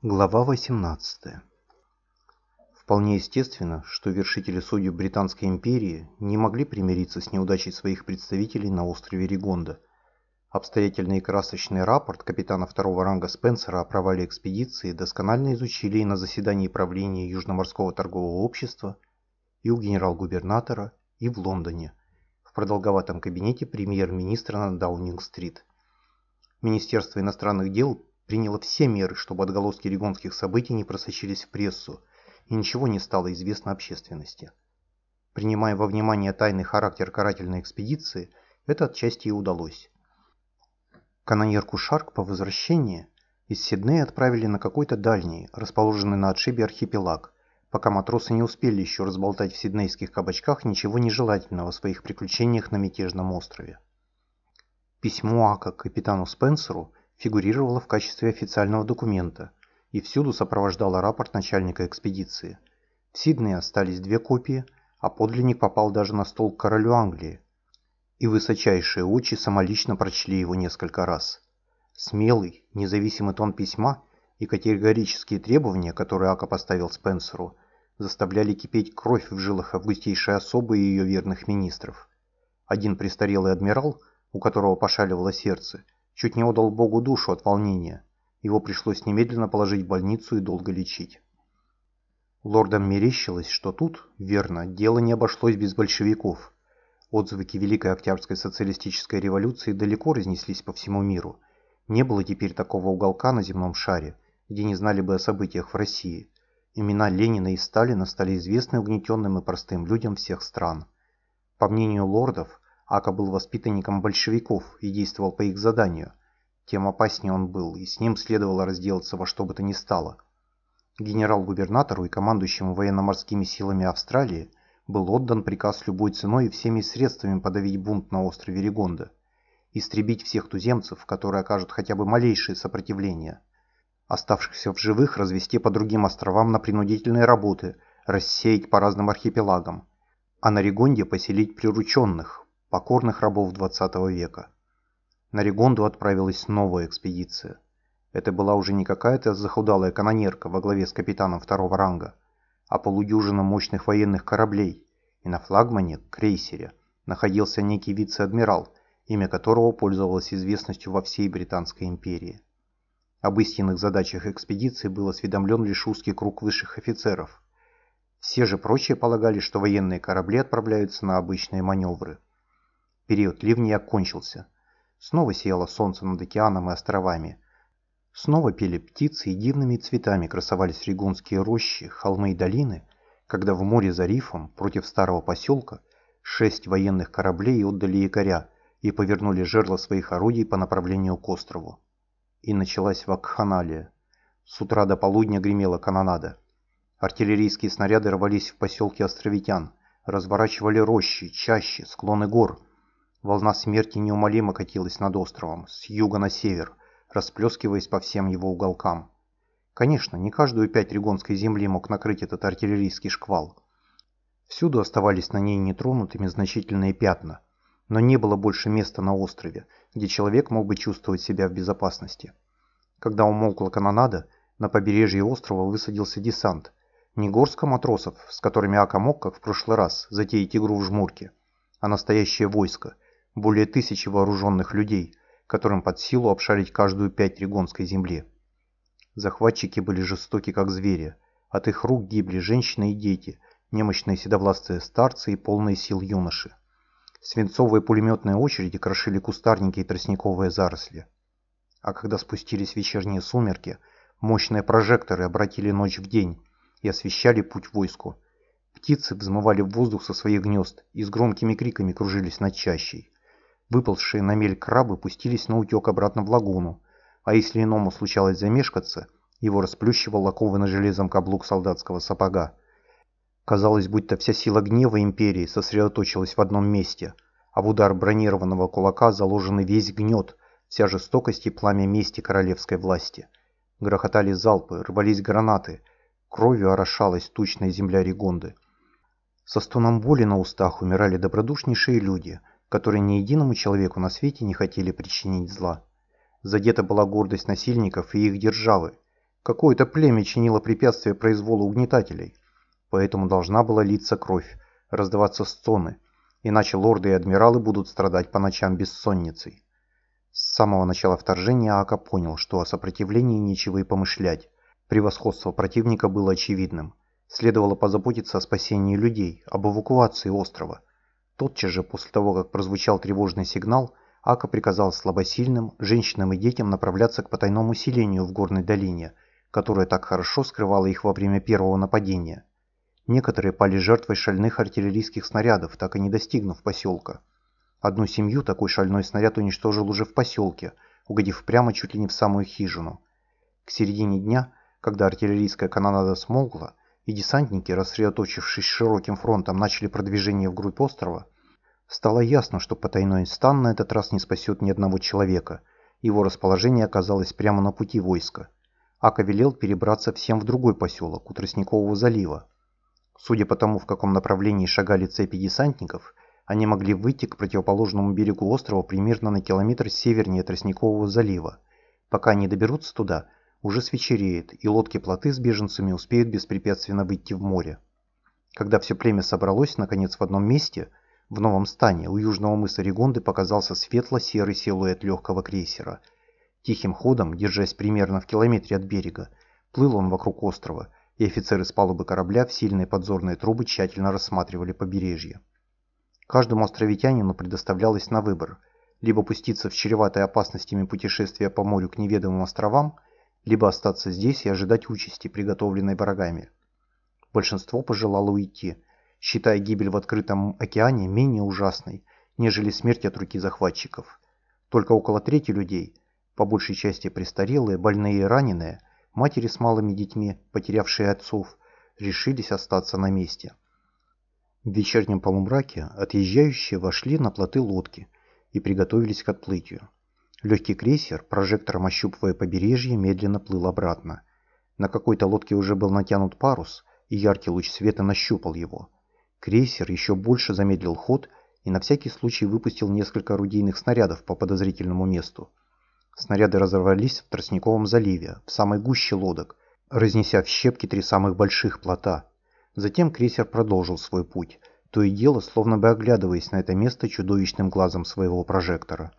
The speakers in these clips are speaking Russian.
Глава 18 Вполне естественно, что вершители судеб Британской империи не могли примириться с неудачей своих представителей на острове Ригонда. Обстоятельный и красочный рапорт капитана второго ранга Спенсера о провале экспедиции досконально изучили и на заседании правления Южноморского торгового общества, и у генерал-губернатора, и в Лондоне, в продолговатом кабинете премьер-министра на Даунинг-стрит. Министерство иностранных дел приняло все меры, чтобы отголоски регонских событий не просочились в прессу, и ничего не стало известно общественности. Принимая во внимание тайный характер карательной экспедиции, это отчасти и удалось. Канонерку Шарк по возвращении из Сиднея отправили на какой-то дальний, расположенный на отшибе архипелаг, пока матросы не успели еще разболтать в сиднейских кабачках ничего нежелательного о своих приключениях на мятежном острове. Письмо Ака капитану Спенсеру фигурировала в качестве официального документа и всюду сопровождала рапорт начальника экспедиции. В Сиднее остались две копии, а подлинник попал даже на стол к королю Англии. И высочайшие очи самолично прочли его несколько раз. Смелый, независимый тон письма и категорические требования, которые Ака поставил Спенсеру, заставляли кипеть кровь в жилах августейшей особы и ее верных министров. Один престарелый адмирал, у которого пошаливало сердце, чуть не отдал Богу душу от волнения. Его пришлось немедленно положить в больницу и долго лечить. Лордам мерещилось, что тут, верно, дело не обошлось без большевиков. Отзвуки Великой Октябрьской социалистической революции далеко разнеслись по всему миру. Не было теперь такого уголка на земном шаре, где не знали бы о событиях в России. Имена Ленина и Сталина стали известны угнетенным и простым людям всех стран. По мнению лордов, Ака был воспитанником большевиков и действовал по их заданию. Тем опаснее он был, и с ним следовало разделаться во что бы то ни стало. Генерал-губернатору и командующему военно-морскими силами Австралии был отдан приказ любой ценой и всеми средствами подавить бунт на острове Ригонда, истребить всех туземцев, которые окажут хотя бы малейшее сопротивление, оставшихся в живых развести по другим островам на принудительные работы, рассеять по разным архипелагам, а на Ригонде поселить прирученных, покорных рабов 20 века. На Ригонду отправилась новая экспедиция. Это была уже не какая-то захудалая канонерка во главе с капитаном второго ранга, а полудюжина мощных военных кораблей, и на флагмане, крейсере, находился некий вице-адмирал, имя которого пользовалось известностью во всей Британской империи. Об истинных задачах экспедиции был осведомлен лишь узкий круг высших офицеров. Все же прочие полагали, что военные корабли отправляются на обычные маневры. Период ливней окончился. Снова сияло солнце над океаном и островами. Снова пели птицы и дивными цветами красовались регунские рощи, холмы и долины, когда в море за рифом, против старого поселка, шесть военных кораблей отдали якоря и повернули жерла своих орудий по направлению к острову. И началась вакханалия. С утра до полудня гремела канонада. Артиллерийские снаряды рвались в поселке островитян, разворачивали рощи, чащи, склоны гор – Волна смерти неумолимо катилась над островом, с юга на север, расплескиваясь по всем его уголкам. Конечно, не каждую пять регонской земли мог накрыть этот артиллерийский шквал. Всюду оставались на ней нетронутыми значительные пятна, но не было больше места на острове, где человек мог бы чувствовать себя в безопасности. Когда умолкла канонада, на побережье острова высадился десант. Не горстка матросов, с которыми Ака мог, как в прошлый раз, затеять игру в жмурке, а настоящее войско – более тысячи вооруженных людей, которым под силу обшарить каждую пять регонской земли. Захватчики были жестоки, как звери. От их рук гибли женщины и дети, немощные седовластые старцы и полные сил юноши. Свинцовые пулеметные очереди крошили кустарники и тростниковые заросли. А когда спустились вечерние сумерки, мощные прожекторы обратили ночь в день и освещали путь войску. Птицы взмывали в воздух со своих гнезд и с громкими криками кружились над чащей. Выползшие на мель крабы пустились на утек обратно в лагуну, а если иному случалось замешкаться, его расплющивал окованный железом каблук солдатского сапога. Казалось, будто вся сила гнева империи сосредоточилась в одном месте, а в удар бронированного кулака заложен весь гнет, вся жестокость и пламя мести королевской власти. Грохотали залпы, рвались гранаты, кровью орошалась тучная земля Ригонды. Со стоном боли на устах умирали добродушнейшие люди – которые ни единому человеку на свете не хотели причинить зла. Задета была гордость насильников и их державы, Какое-то племя чинило препятствие произволу угнетателей. Поэтому должна была литься кровь, раздаваться стоны, иначе лорды и адмиралы будут страдать по ночам бессонницей. С самого начала вторжения Ака понял, что о сопротивлении нечего и помышлять. Превосходство противника было очевидным. Следовало позаботиться о спасении людей, об эвакуации острова. Тотчас же после того, как прозвучал тревожный сигнал, Ака приказал слабосильным, женщинам и детям направляться к потайному селению в горной долине, которое так хорошо скрывало их во время первого нападения. Некоторые пали жертвой шальных артиллерийских снарядов, так и не достигнув поселка. Одну семью такой шальной снаряд уничтожил уже в поселке, угодив прямо чуть ли не в самую хижину. К середине дня, когда артиллерийская канонада смолкла, и десантники, рассредоточившись широким фронтом, начали продвижение вглубь острова, стало ясно, что потайной стан на этот раз не спасет ни одного человека. Его расположение оказалось прямо на пути войска. Ака велел перебраться всем в другой поселок, у Тростникового залива. Судя по тому, в каком направлении шагали цепи десантников, они могли выйти к противоположному берегу острова примерно на километр севернее Тростникового залива. Пока они доберутся туда, уже свечереет, и лодки-плоты с беженцами успеют беспрепятственно выйти в море. Когда все племя собралось, наконец, в одном месте, в новом стане, у южного мыса Ригонды показался светло-серый силуэт легкого крейсера. Тихим ходом, держась примерно в километре от берега, плыл он вокруг острова, и офицеры с палубы корабля в сильные подзорные трубы тщательно рассматривали побережье. Каждому островитянину предоставлялось на выбор – либо пуститься в чреватое опасностями путешествия по морю к неведомым островам – либо остаться здесь и ожидать участи, приготовленной врагами. Большинство пожелало уйти, считая гибель в открытом океане менее ужасной, нежели смерть от руки захватчиков. Только около трети людей, по большей части престарелые, больные и раненые, матери с малыми детьми, потерявшие отцов, решились остаться на месте. В вечернем полумраке отъезжающие вошли на плоты лодки и приготовились к отплытию. Легкий крейсер, прожектором ощупывая побережье, медленно плыл обратно. На какой-то лодке уже был натянут парус, и яркий луч света нащупал его. Крейсер еще больше замедлил ход и на всякий случай выпустил несколько орудийных снарядов по подозрительному месту. Снаряды разорвались в Тростниковом заливе, в самой гуще лодок, разнеся в щепки три самых больших плота. Затем крейсер продолжил свой путь, то и дело, словно бы оглядываясь на это место чудовищным глазом своего прожектора.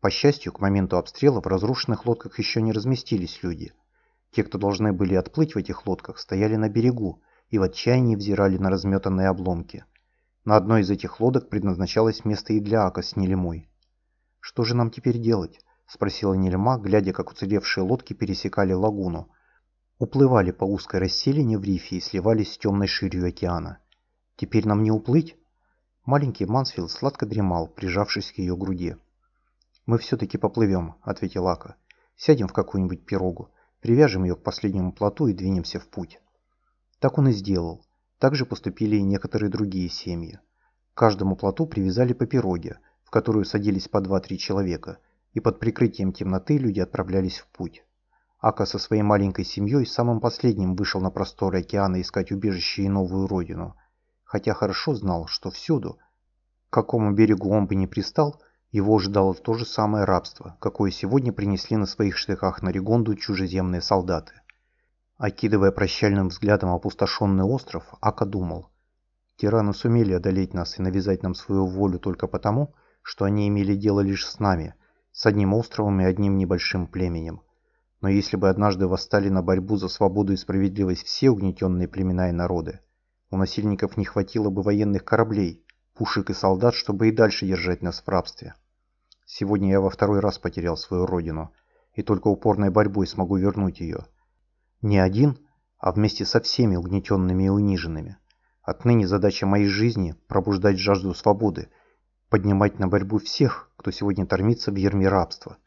По счастью, к моменту обстрела в разрушенных лодках еще не разместились люди. Те, кто должны были отплыть в этих лодках, стояли на берегу и в отчаянии взирали на разметанные обломки. На одной из этих лодок предназначалось место и для Ака с Нелемой. «Что же нам теперь делать?» – спросила Нелема, глядя, как уцелевшие лодки пересекали лагуну. Уплывали по узкой расселине в рифе и сливались с темной ширью океана. «Теперь нам не уплыть?» Маленький Мансфилд сладко дремал, прижавшись к ее груди. «Мы все-таки поплывем», — ответил Ака. «Сядем в какую-нибудь пирогу, привяжем ее к последнему плоту и двинемся в путь». Так он и сделал. Так же поступили и некоторые другие семьи. К каждому плоту привязали по пироге, в которую садились по два-три человека, и под прикрытием темноты люди отправлялись в путь. Ака со своей маленькой семьей самым последним вышел на просторы океана искать убежище и новую родину, хотя хорошо знал, что всюду, к какому берегу он бы не пристал, его ожидало то же самое рабство, какое сегодня принесли на своих штыках на Ригонду чужеземные солдаты. Окидывая прощальным взглядом опустошенный остров, Ака думал, «Тираны сумели одолеть нас и навязать нам свою волю только потому, что они имели дело лишь с нами, с одним островом и одним небольшим племенем. Но если бы однажды восстали на борьбу за свободу и справедливость все угнетенные племена и народы, у насильников не хватило бы военных кораблей, пушек и солдат, чтобы и дальше держать нас в рабстве». Сегодня я во второй раз потерял свою родину, и только упорной борьбой смогу вернуть ее. Не один, а вместе со всеми угнетенными и униженными. Отныне задача моей жизни – пробуждать жажду свободы, поднимать на борьбу всех, кто сегодня тормится в ерме рабства.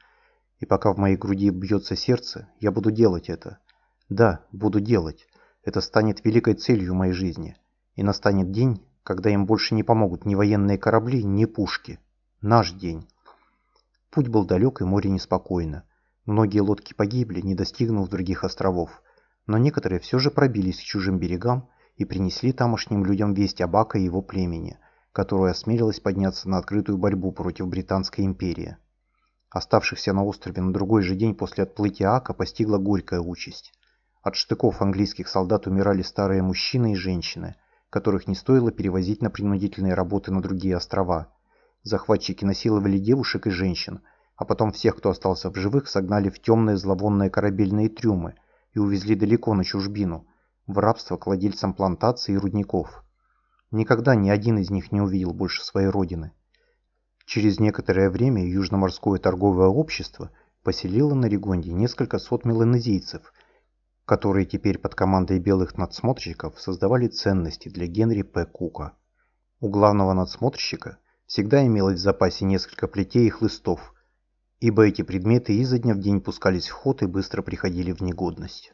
И пока в моей груди бьется сердце, я буду делать это. Да, буду делать. Это станет великой целью моей жизни. И настанет день, когда им больше не помогут ни военные корабли, ни пушки. Наш день. Путь был далек и море неспокойно. Многие лодки погибли, не достигнув других островов, но некоторые все же пробились к чужим берегам и принесли тамошним людям весть об Ака и его племени, которое осмелилось подняться на открытую борьбу против Британской империи. Оставшихся на острове на другой же день после отплытия Ака постигла горькая участь. От штыков английских солдат умирали старые мужчины и женщины, которых не стоило перевозить на принудительные работы на другие острова. Захватчики насиловали девушек и женщин, а потом всех, кто остался в живых, согнали в темные зловонные корабельные трюмы и увезли далеко на чужбину, в рабство к владельцам плантаций и рудников. Никогда ни один из них не увидел больше своей родины. Через некоторое время Южноморское торговое общество поселило на Ригонде несколько сот меланезийцев, которые теперь под командой белых надсмотрщиков создавали ценности для Генри П. Кука. У главного надсмотрщика всегда имелось в запасе несколько плетей и хлыстов, ибо эти предметы изо дня в день пускались в ход и быстро приходили в негодность.